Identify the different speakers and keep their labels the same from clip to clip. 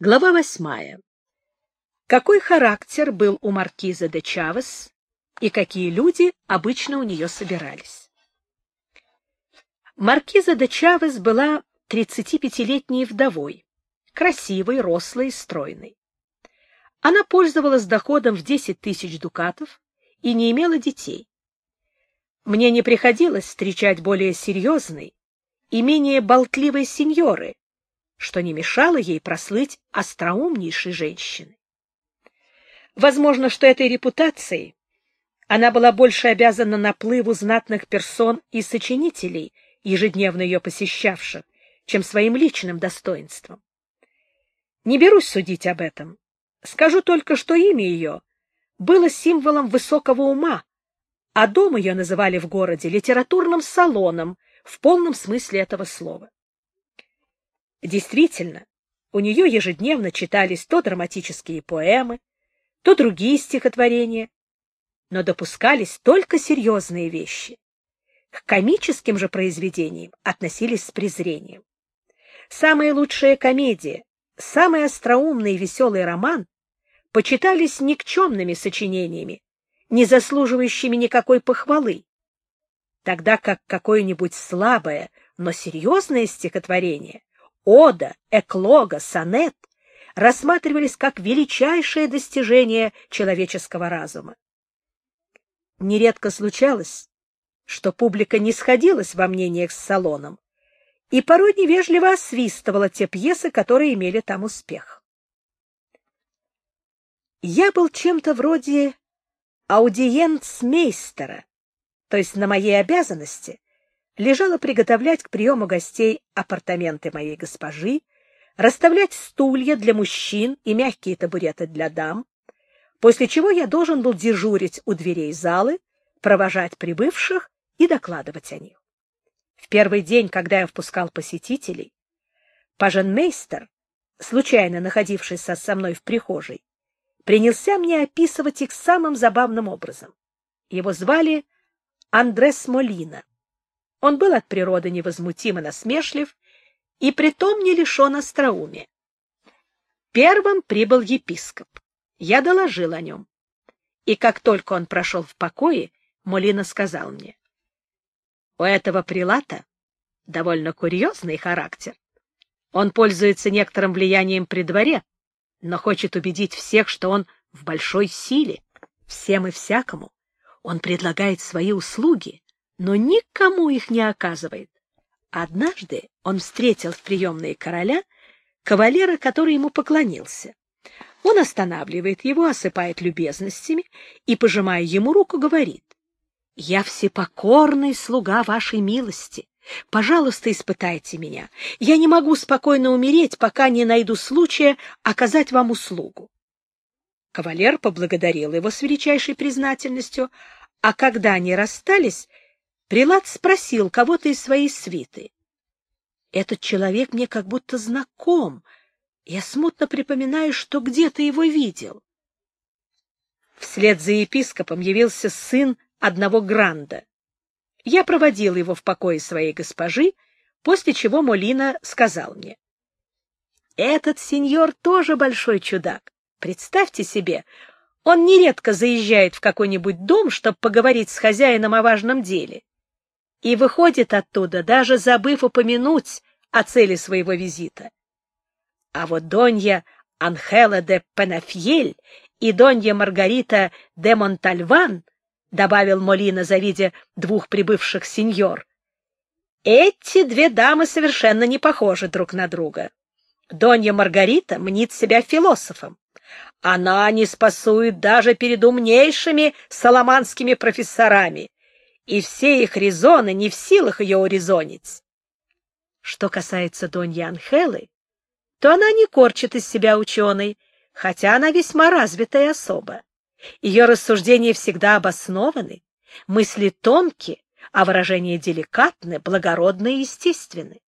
Speaker 1: Глава восьмая. Какой характер был у маркиза де Чавес и какие люди обычно у нее собирались? Маркиза де Чавес была 35-летней вдовой, красивой, рослой и стройной. Она пользовалась доходом в 10 тысяч дукатов и не имела детей. Мне не приходилось встречать более серьезной и менее болтливой сеньоры, что не мешало ей прослыть остроумнейшей женщиной. Возможно, что этой репутацией она была больше обязана наплыву знатных персон и сочинителей, ежедневно ее посещавших, чем своим личным достоинством. Не берусь судить об этом. Скажу только, что имя ее было символом высокого ума, а дом ее называли в городе литературным салоном в полном смысле этого слова. Действительно, у нее ежедневно читались то драматические поэмы, то другие стихотворения, но допускались только серьезные вещи. К комическим же произведениям относились с презрением. Самая лучшая комедия, самый остроумный и веселый роман почитались никчемными сочинениями, не заслуживающими никакой похвалы, тогда как какое-нибудь слабое, но серьезное стихотворение ода, эклога, сонет рассматривались как величайшее достижение человеческого разума. Нередко случалось, что публика не сходилась во мнениях с салоном и порой невежливо освистывала те пьесы, которые имели там успех. Я был чем-то вроде аудиенцмейстера, то есть на моей обязанности лежало приготовлять к приему гостей апартаменты моей госпожи, расставлять стулья для мужчин и мягкие табуреты для дам, после чего я должен был дежурить у дверей залы, провожать прибывших и докладывать о них. В первый день, когда я впускал посетителей, паженмейстер, случайно находившийся со мной в прихожей, принялся мне описывать их самым забавным образом. Его звали Андрес Молина. Он был от природы невозмутимо насмешлив и притом не лишен остроумия. Первым прибыл епископ. Я доложил о нем. И как только он прошел в покое, Молина сказал мне, «У этого прилата довольно курьезный характер. Он пользуется некоторым влиянием при дворе, но хочет убедить всех, что он в большой силе, всем и всякому. Он предлагает свои услуги, но никому их не оказывает. Однажды он встретил в приемной короля кавалера, который ему поклонился. Он останавливает его, осыпает любезностями и, пожимая ему руку, говорит, «Я всепокорный слуга вашей милости. Пожалуйста, испытайте меня. Я не могу спокойно умереть, пока не найду случая оказать вам услугу». Кавалер поблагодарил его с величайшей признательностью, а когда они расстались, Прилад спросил кого-то из своей свиты. Этот человек мне как будто знаком. Я смутно припоминаю, что где-то его видел. Вслед за епископом явился сын одного гранда. Я проводил его в покое своей госпожи, после чего Молина сказал мне. «Этот сеньор тоже большой чудак. Представьте себе, он нередко заезжает в какой-нибудь дом, чтобы поговорить с хозяином о важном деле и выходит оттуда, даже забыв упомянуть о цели своего визита. А вот Донья Анхела де Пенафьель и Донья Маргарита де Монтальван, добавил Молина, завидя двух прибывших сеньор, эти две дамы совершенно не похожи друг на друга. Донья Маргарита мнит себя философом. Она не спасует даже перед умнейшими саламанскими профессорами и все их резоны не в силах ее урезонить. Что касается Доньи Анхелы, то она не корчит из себя ученой, хотя она весьма развитая особа. Ее рассуждения всегда обоснованы, мысли тонкие, а выражения деликатны, благородны и естественны.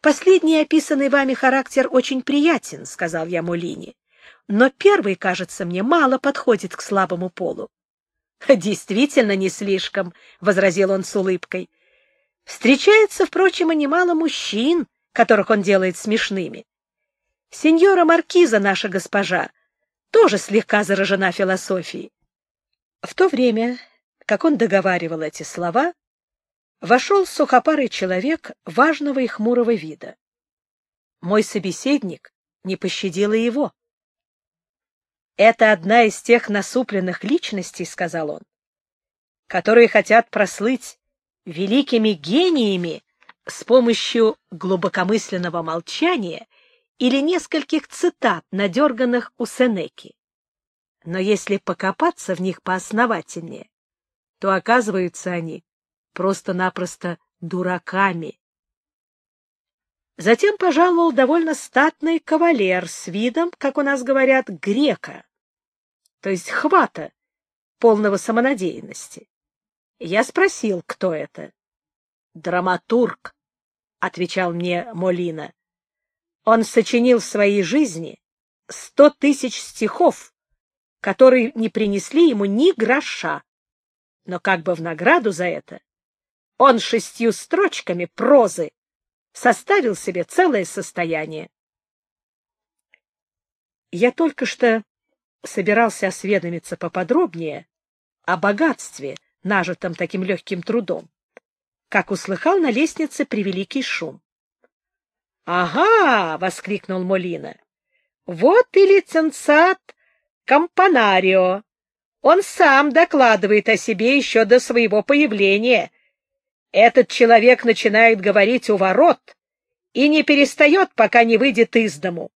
Speaker 1: «Последний описанный вами характер очень приятен», — сказал я Мулине, «но первый, кажется мне, мало подходит к слабому полу. — Действительно не слишком, — возразил он с улыбкой. — Встречается, впрочем, и немало мужчин, которых он делает смешными. Сеньора Маркиза, наша госпожа, тоже слегка заражена философией. В то время, как он договаривал эти слова, вошел сухопарый человек важного и хмурого вида. Мой собеседник не пощадил и его. «Это одна из тех насупленных личностей, — сказал он, — которые хотят прослыть великими гениями с помощью глубокомысленного молчания или нескольких цитат, надерганных у Сенеки. Но если покопаться в них поосновательнее, то оказываются они просто-напросто дураками. Затем пожаловал довольно статный кавалер с видом, как у нас говорят, грека, то есть хвата, полного самонадеянности. Я спросил, кто это. «Драматург», — отвечал мне Молина. «Он сочинил в своей жизни сто тысяч стихов, которые не принесли ему ни гроша. Но как бы в награду за это он шестью строчками прозы составил себе целое состояние. Я только что собирался осведомиться поподробнее о богатстве, нажитом таким легким трудом, как услыхал на лестнице превеликий шум. — Ага! — воскликнул Молина. — Вот и лицензат Кампанарио. Он сам докладывает о себе еще до своего появления. Этот человек начинает говорить у ворот и не перестает, пока не выйдет из дому.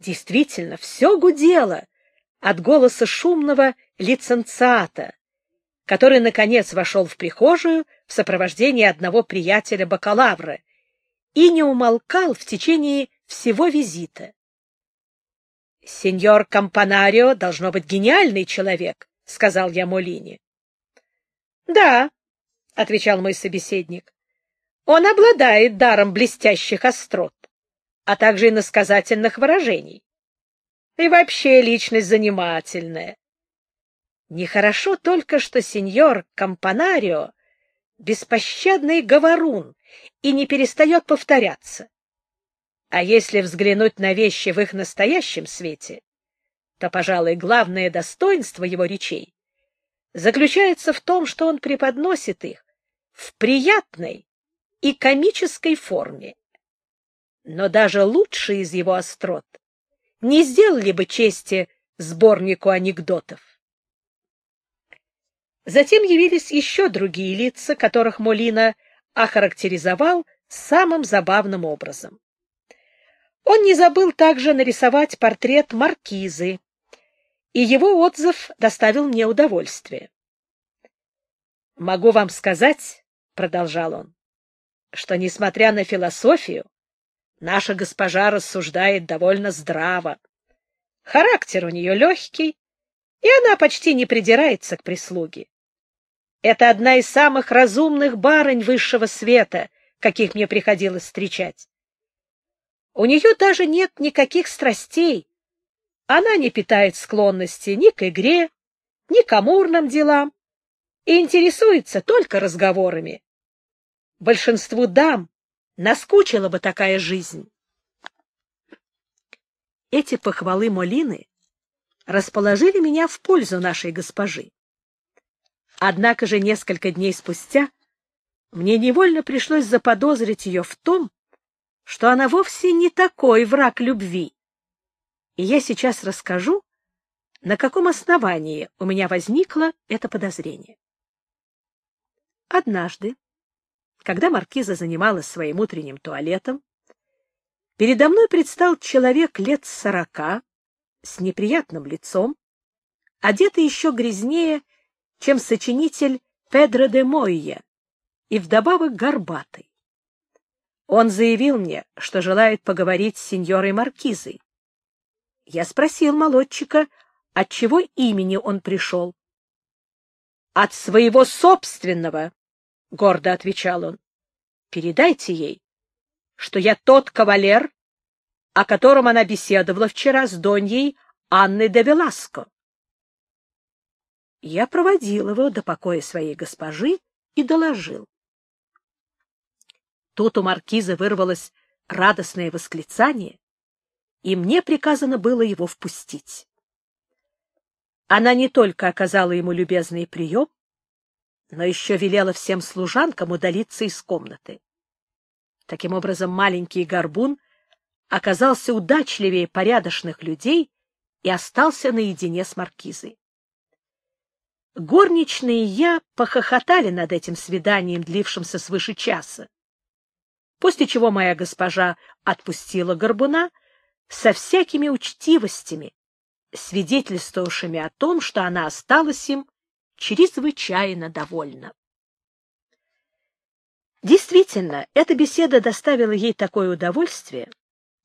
Speaker 1: Действительно, все гудело от голоса шумного лиценциата, который, наконец, вошел в прихожую в сопровождении одного приятеля бакалавра и не умолкал в течение всего визита. «Сеньор Кампанарио должно быть гениальный человек», — сказал я Молине. «Да», — отвечал мой собеседник, — «он обладает даром блестящих острот, а также и насказательных выражений. И вообще личность занимательная. Нехорошо только, что сеньор Кампанарио беспощадный говорун и не перестает повторяться. А если взглянуть на вещи в их настоящем свете, то, пожалуй, главное достоинство его речей заключается в том, что он преподносит их в приятной и комической форме. Но даже лучшие из его острот не сделали бы чести сборнику анекдотов. Затем явились еще другие лица, которых Молина охарактеризовал самым забавным образом. Он не забыл также нарисовать портрет маркизы, и его отзыв доставил мне удовольствие. «Могу вам сказать, — продолжал он, — что, несмотря на философию, наша госпожа рассуждает довольно здраво. Характер у нее легкий, и она почти не придирается к прислуге. Это одна из самых разумных барынь высшего света, каких мне приходилось встречать. У нее даже нет никаких страстей. Она не питает склонности ни к игре, ни к амурным делам и интересуется только разговорами. Большинству дам наскучила бы такая жизнь. Эти похвалы Молины расположили меня в пользу нашей госпожи. Однако же несколько дней спустя мне невольно пришлось заподозрить ее в том, что она вовсе не такой враг любви. И я сейчас расскажу, на каком основании у меня возникло это подозрение. Однажды, когда маркиза занималась своим утренним туалетом, передо мной предстал человек лет сорока с неприятным лицом, одетый еще грязнее, чем сочинитель Педро де Мойя, и вдобавок горбатый. Он заявил мне, что желает поговорить с сеньорой Маркизой. Я спросил молодчика, от чего имени он пришел. — От своего собственного, — гордо отвечал он. — Передайте ей, что я тот кавалер, о котором она беседовала вчера с Доньей Анной де Веласко. Я проводил его до покоя своей госпожи и доложил. Тут у маркиза вырвалось радостное восклицание, и мне приказано было его впустить. Она не только оказала ему любезный прием, но еще велела всем служанкам удалиться из комнаты. Таким образом, маленький горбун оказался удачливее порядочных людей и остался наедине с маркизой. Горничные и я похохотали над этим свиданием, длившимся свыше часа, после чего моя госпожа отпустила горбуна со всякими учтивостями, свидетельствовавшими о том, что она осталась им чрезвычайно довольна. Действительно, эта беседа доставила ей такое удовольствие,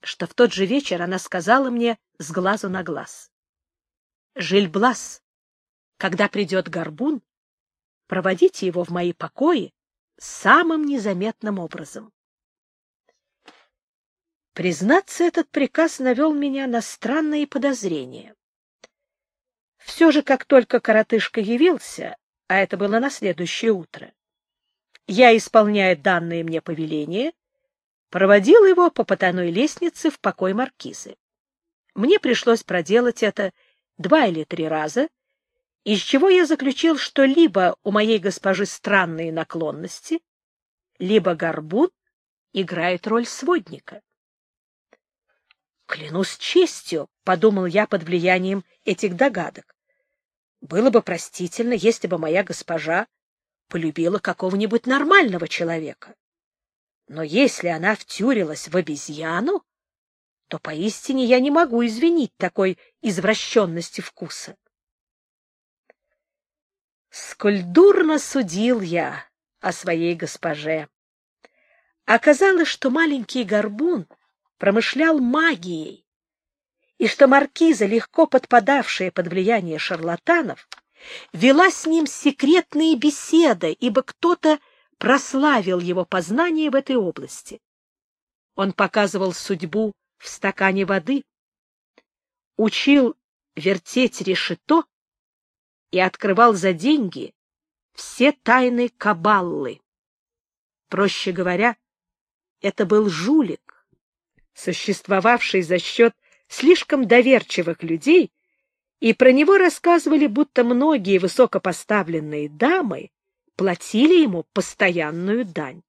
Speaker 1: что в тот же вечер она сказала мне с глазу на глаз. «Жильблас, когда придет горбун, проводите его в мои покои самым незаметным образом». Признаться, этот приказ навел меня на странные подозрения. Все же, как только коротышка явился, а это было на следующее утро, я, исполняя данные мне повеления, проводил его по потайной лестнице в покой маркизы. Мне пришлось проделать это два или три раза, из чего я заключил, что либо у моей госпожи странные наклонности, либо горбун играет роль сводника. «Клянусь честью», — подумал я под влиянием этих догадок. «Было бы простительно, если бы моя госпожа полюбила какого-нибудь нормального человека. Но если она втюрилась в обезьяну, то поистине я не могу извинить такой извращенности вкуса. Сколь дурно судил я о своей госпоже. Оказалось, что маленький горбун промышлял магией, и что маркиза, легко подпадавшая под влияние шарлатанов, вела с ним секретные беседы, ибо кто-то прославил его познание в этой области. Он показывал судьбу в стакане воды, учил вертеть решето и открывал за деньги все тайны кабаллы. Проще говоря, это был жулик, существовавший за счет слишком доверчивых людей, и про него рассказывали, будто многие высокопоставленные дамы платили ему постоянную дань.